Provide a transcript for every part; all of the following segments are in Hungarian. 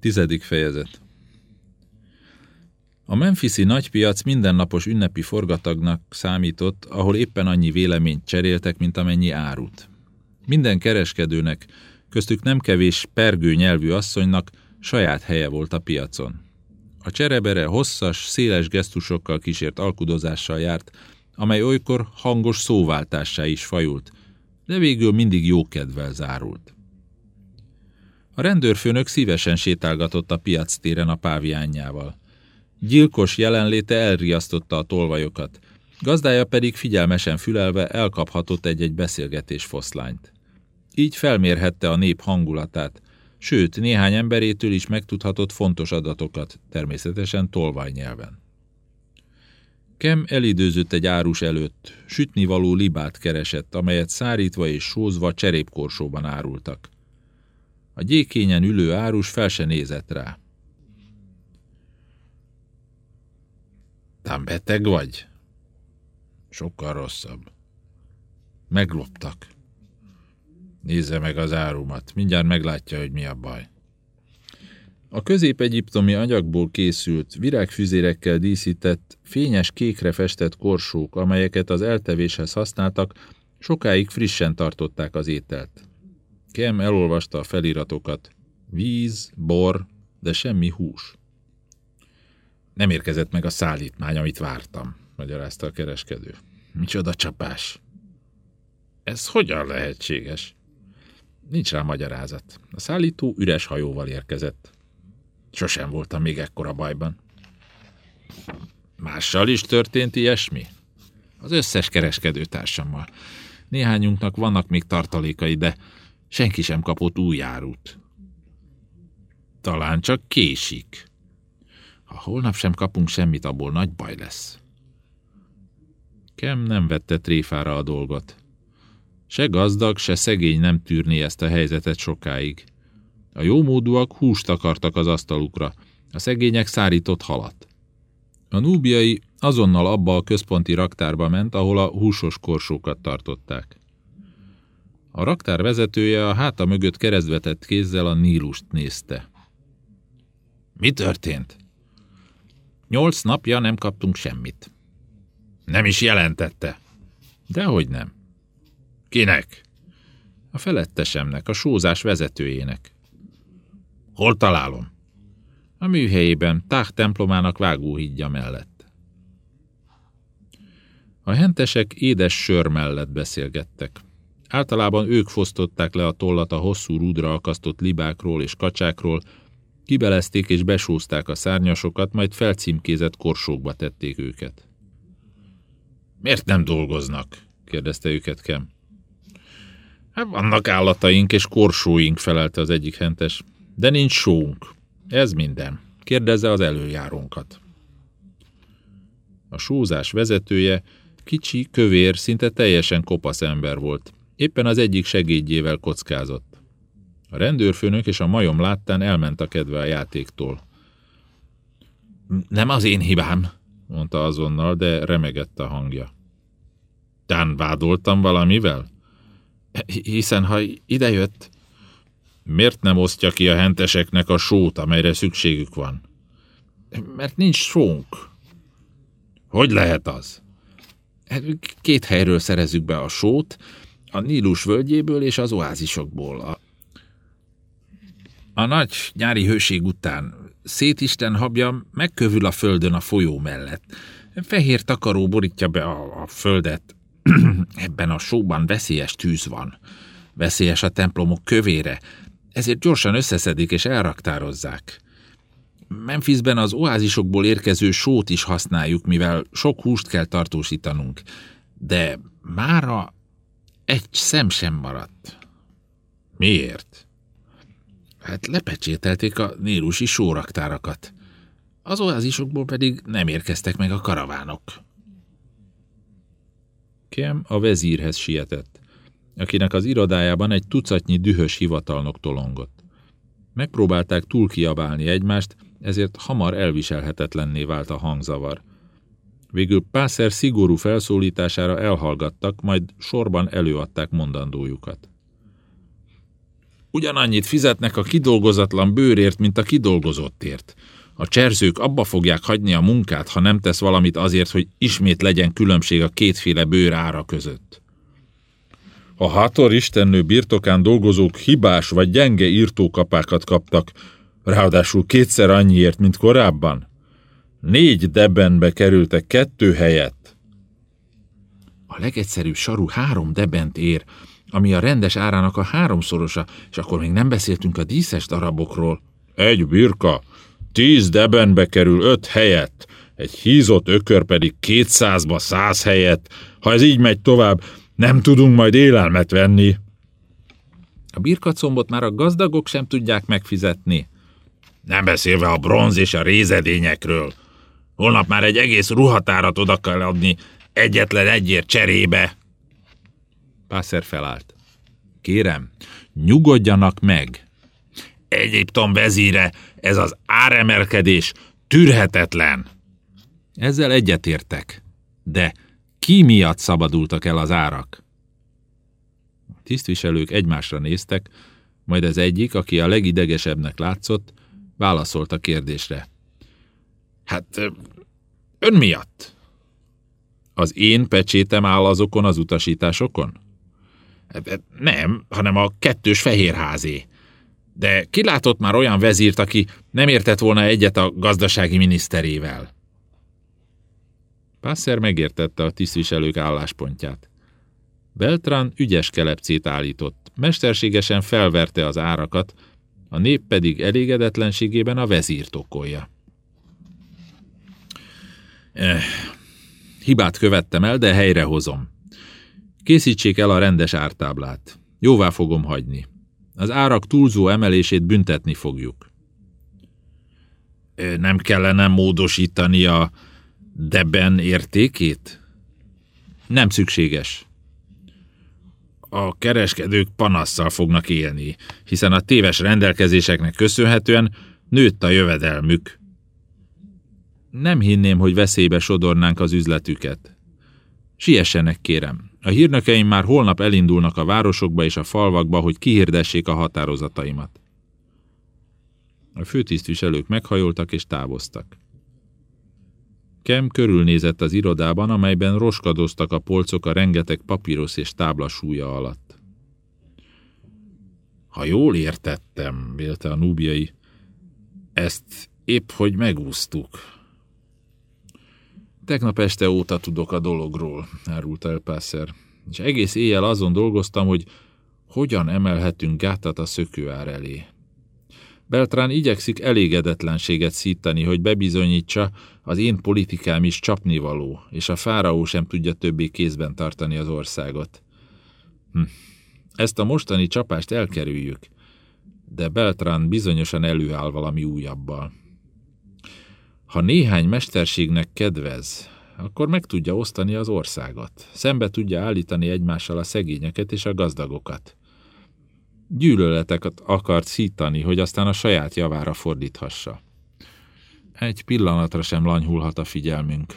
Tizedik fejezet A Memphisi nagypiac mindennapos ünnepi forgatagnak számított, ahol éppen annyi véleményt cseréltek, mint amennyi árut. Minden kereskedőnek, köztük nem kevés pergő nyelvű asszonynak saját helye volt a piacon. A cserebere hosszas, széles gesztusokkal kísért alkudozással járt, amely olykor hangos szóváltássá is fajult, de végül mindig jókedvel zárult. A rendőrfőnök szívesen sétálgatott a piac téren a páviánjával. Gyilkos jelenléte elriasztotta a tolvajokat, gazdája pedig figyelmesen fülelve elkaphatott egy-egy beszélgetés foszlányt. Így felmérhette a nép hangulatát, sőt, néhány emberétől is megtudhatott fontos adatokat, természetesen tolvajnyelven. Kem elidőzött egy árus előtt, sütnivaló libát keresett, amelyet szárítva és sózva cserépkorsóban árultak. A gyékényen ülő árus fel se nézett rá. Tám beteg vagy? Sokkal rosszabb. Megloptak. Nézze meg az árumat, mindjárt meglátja, hogy mi a baj. A közép-egyiptomi anyagból készült, virágfüzérekkel díszített, fényes kékre festett korsók, amelyeket az eltevéshez használtak, sokáig frissen tartották az ételt. Kem elolvasta a feliratokat. Víz, bor, de semmi hús. Nem érkezett meg a szállítmány, amit vártam, magyarázta a kereskedő. Micsoda csapás! Ez hogyan lehetséges? Nincs rá magyarázat. A szállító üres hajóval érkezett. Sosem voltam még ekkora bajban. Mással is történt ilyesmi? Az összes kereskedőtársammal. Néhányunknak vannak még tartalékai, de senki sem kapott új árut. Talán csak késik. Ha holnap sem kapunk semmit, abból nagy baj lesz. Kem nem vette tréfára a dolgot. Se gazdag, se szegény nem tűrné ezt a helyzetet sokáig. A jómódúak húst akartak az asztalukra, a szegények szárított halat. A núbiai azonnal abba a központi raktárba ment, ahol a húsos korsókat tartották. A raktár vezetője a háta mögött keresztvetett kézzel a Nílust nézte. Mi történt? Nyolc napja nem kaptunk semmit. Nem is jelentette. Dehogy nem. Kinek? A felettesemnek, a sózás vezetőjének. Hol találom? A műhelyében, Tách templomának vágóhídja mellett. A hentesek édes sör mellett beszélgettek. Általában ők fosztották le a tollat a hosszú rúdra akasztott libákról és kacsákról, kibelezték és besózták a szárnyasokat, majd felcímkézett korsókba tették őket. Miért nem dolgoznak? kérdezte őket Kem. Hát vannak állataink és korsóink, felelte az egyik hentes. De nincs sónk. Ez minden. Kérdezze az előjárónkat. A sózás vezetője kicsi, kövér, szinte teljesen kopasz ember volt. Éppen az egyik segédjével kockázott. A rendőrfőnök és a majom láttán elment a kedve a játéktól. Nem az én hibám, mondta azonnal, de remegett a hangja. Tán vádoltam valamivel? Hiszen ha idejött, Miért nem osztja ki a henteseknek a sót, amelyre szükségük van? Mert nincs sónk. Hogy lehet az? Hát, két helyről szerezzük be a sót, a Nílus völgyéből és az oázisokból. A, a nagy nyári hőség után szétisten habja megkövül a földön a folyó mellett. Fehér takaró borítja be a, a földet. Ebben a sóban veszélyes tűz van. Veszélyes a templomok kövére, ezért gyorsan összeszedik és elraktározzák. Memphisben az oázisokból érkező sót is használjuk, mivel sok húst kell tartósítanunk. De mára egy szem sem maradt. Miért? Hát lepecsételték a nílusi sóraktárakat. Az oázisokból pedig nem érkeztek meg a karavánok. Kem a vezírhez sietett akinek az irodájában egy tucatnyi dühös hivatalnok tolongott. Megpróbálták túl kiabálni egymást, ezért hamar elviselhetetlenné vált a hangzavar. Végül Pászer szigorú felszólítására elhallgattak, majd sorban előadták mondandójukat. Ugyanannyit fizetnek a kidolgozatlan bőrért, mint a kidolgozottért. A cserzők abba fogják hagyni a munkát, ha nem tesz valamit azért, hogy ismét legyen különbség a kétféle bőr ára között. A hátor istennő birtokán dolgozók hibás vagy gyenge írtókapákat kaptak, ráadásul kétszer annyiért, mint korábban. Négy debenbe kerültek kettő helyett. A legegyszerűbb saru három debent ér, ami a rendes árának a háromszorosa, és akkor még nem beszéltünk a díszes darabokról. Egy birka, tíz debenbe kerül öt helyett, egy hízott ökör pedig kétszázba száz helyett. Ha ez így megy tovább, nem tudunk majd élelmet venni. A birkacombot már a gazdagok sem tudják megfizetni. Nem beszélve a bronz és a rézedényekről. Holnap már egy egész ruhatárat oda kell adni egyetlen egyért cserébe. Pászer felállt. Kérem, nyugodjanak meg. Egyiptom vezíre, ez az áremelkedés tűrhetetlen. Ezzel egyetértek. De ki miatt szabadultak el az árak? A tisztviselők egymásra néztek, majd az egyik, aki a legidegesebbnek látszott, válaszolt a kérdésre. Hát, ön miatt? Az én pecsétem áll azokon az utasításokon? Nem, hanem a kettős fehérházé. De ki látott már olyan vezírt, aki nem értett volna egyet a gazdasági miniszterével? Pászer megértette a tisztviselők álláspontját. Beltran ügyes kelepcét állított, mesterségesen felverte az árakat, a nép pedig elégedetlenségében a vezírt okolja. Eh, hibát követtem el, de helyrehozom. Készítsék el a rendes ártáblát. Jóvá fogom hagyni. Az árak túlzó emelését büntetni fogjuk. Nem kellene módosítani a deben értékét? Nem szükséges. A kereskedők panasszal fognak élni, hiszen a téves rendelkezéseknek köszönhetően nőtt a jövedelmük. Nem hinném, hogy veszélybe sodornánk az üzletüket. Siessenek, kérem. A hírnökeim már holnap elindulnak a városokba és a falvakba, hogy kihirdessék a határozataimat. A főtisztviselők meghajoltak és távoztak. Kem körülnézett az irodában, amelyben roskadoztak a polcok a rengeteg papírosz és tábla súlya alatt. Ha jól értettem, vélte a núbiai, ezt épp hogy megúsztuk. Tegnap este óta tudok a dologról, árult el Pászer, és egész éjjel azon dolgoztam, hogy hogyan emelhetünk gátat a szökőár elé. Beltrán igyekszik elégedetlenséget szítani, hogy bebizonyítsa, az én politikám is csapnivaló, és a fáraó sem tudja többé kézben tartani az országot. Hm. Ezt a mostani csapást elkerüljük, de Beltrán bizonyosan előáll valami újabbal. Ha néhány mesterségnek kedvez, akkor meg tudja osztani az országot. Szembe tudja állítani egymással a szegényeket és a gazdagokat. Gyűlöleteket akart szítani, hogy aztán a saját javára fordíthassa. Egy pillanatra sem lanyhulhat a figyelmünk.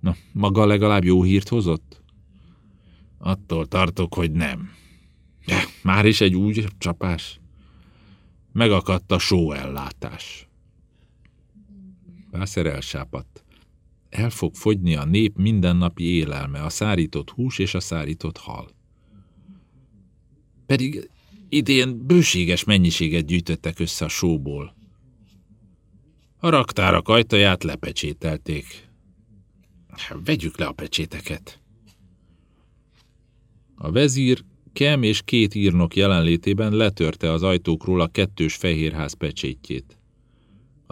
Na, maga legalább jó hírt hozott? Attól tartok, hogy nem. Már is egy új csapás. Megakadt a sóellátás. Pászer elsápadt. El fog fogyni a nép mindennapi élelme, a szárított hús és a szárított hal. Pedig idén bőséges mennyiséget gyűjtöttek össze a sóból. A raktárak ajtaját lepecsételték. Vegyük le a pecséteket. A vezír Kem és két írnok jelenlétében letörte az ajtókról a kettős fehérház pecsétjét.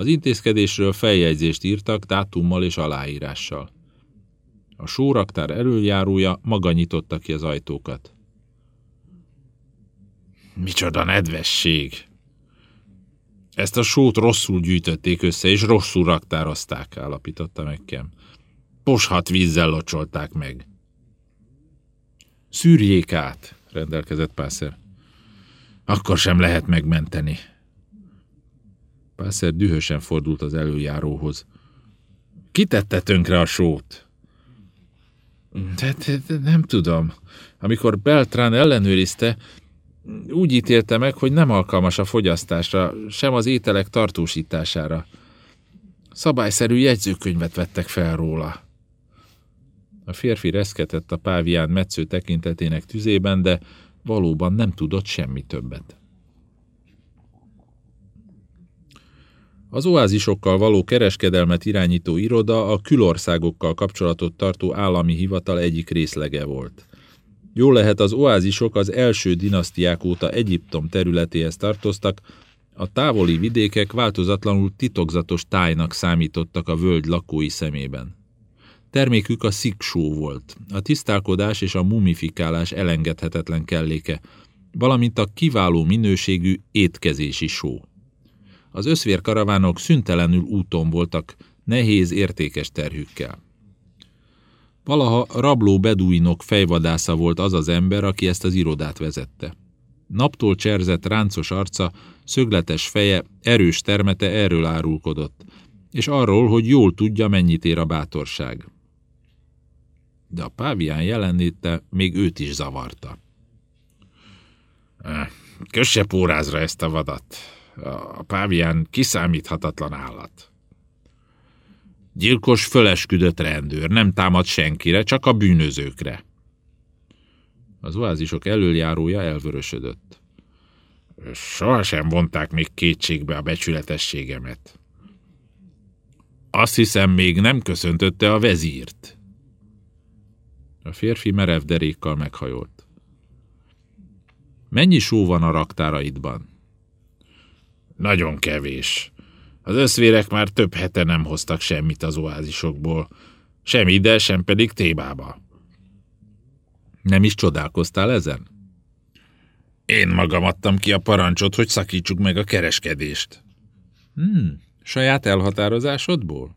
Az intézkedésről feljegyzést írtak dátummal és aláírással. A sóraktár előjárója maga nyitotta ki az ajtókat. Micsoda nedvesség! Ezt a sót rosszul gyűjtötték össze, és rosszul raktározták, állapította meg Kem. Poshat vízzel locsolták meg. Szűrjék át, rendelkezett Pászer. Akkor sem lehet megmenteni. Pászer dühösen fordult az előjáróhoz. Kitette tönkre a sót? De, de, de nem tudom. Amikor Beltrán ellenőrizte, Úgy ítélte meg, hogy nem alkalmas a fogyasztásra, sem az ételek tartósítására. Szabályszerű jegyzőkönyvet vettek fel róla. A férfi reszketett a pávián metsző tekintetének tüzében, de valóban nem tudott semmi többet. Az oázisokkal való kereskedelmet irányító iroda a külországokkal kapcsolatot tartó állami hivatal egyik részlege volt. Jól lehet az oázisok az első dinasztiák óta Egyiptom területéhez tartoztak, a távoli vidékek változatlanul titokzatos tájnak számítottak a völgy lakói szemében. Termékük a sziksó volt, a tisztálkodás és a mumifikálás elengedhetetlen kelléke, valamint a kiváló minőségű étkezési só. Az összvérkaravánok szüntelenül úton voltak, nehéz, értékes terhükkel. Valaha rabló beduinok fejvadásza volt az az ember, aki ezt az irodát vezette. Naptól cserzett ráncos arca, szögletes feje, erős termete erről árulkodott, és arról, hogy jól tudja, mennyit ér a bátorság. De a pávián jelenléte még őt is zavarta. Kösse pórázra ezt a vadat. A pávián kiszámíthatatlan állat. Gyilkos fölesküdött rendőr, nem támad senkire, csak a bűnözőkre. Az oázisok elöljárója elvörösödött. Sohasem vonták még kétségbe a becsületességemet. Azt hiszem, még nem köszöntötte a vezírt. A férfi merev derékkal meghajolt. Mennyi só van a raktáraidban? Nagyon kevés. Az összvérek már több hete nem hoztak semmit az oázisokból. Sem ide, sem pedig Tébába. Nem is csodálkoztál ezen? Én magam adtam ki a parancsot, hogy szakítsuk meg a kereskedést. Hmm, saját elhatározásodból?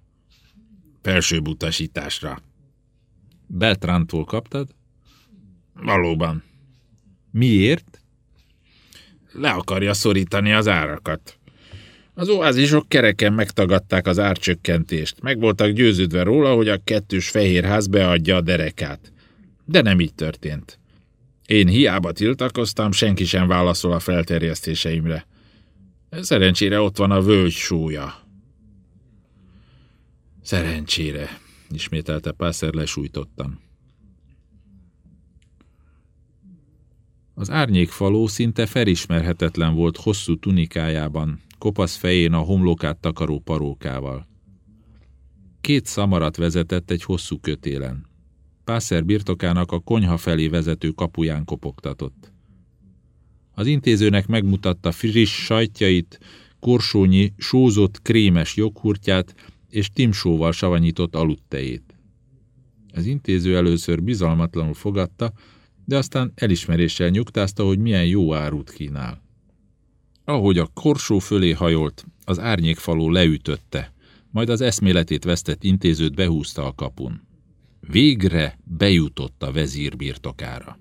Felsőbb utasításra. Beltrántól kaptad? Valóban. Miért? Le akarja szorítani az árakat. Az oázisok kereken megtagadták az árcsökkentést. Meg voltak győződve róla, hogy a kettős fehérház beadja a derekát. De nem így történt. Én hiába tiltakoztam, senki sem válaszol a felterjesztéseimre. Szerencsére ott van a völgy súlya. Szerencsére, ismételte Pászer lesújtottan. Az árnyékfaló szinte felismerhetetlen volt hosszú tunikájában, kopasz fején a homlokát takaró parókával. Két szamarat vezetett egy hosszú kötélen. Pászer birtokának a konyha felé vezető kapuján kopogtatott. Az intézőnek megmutatta friss sajtjait, korsónyi, sózott, krémes joghurtját és timsóval savanyított aludtejét. Az intéző először bizalmatlanul fogadta, de aztán elismeréssel nyugtázta, hogy milyen jó árut kínál. Ahogy a korsó fölé hajolt, az árnyékfaló leütötte, majd az eszméletét vesztett intézőt behúzta a kapun. Végre bejutott a vezír birtokára.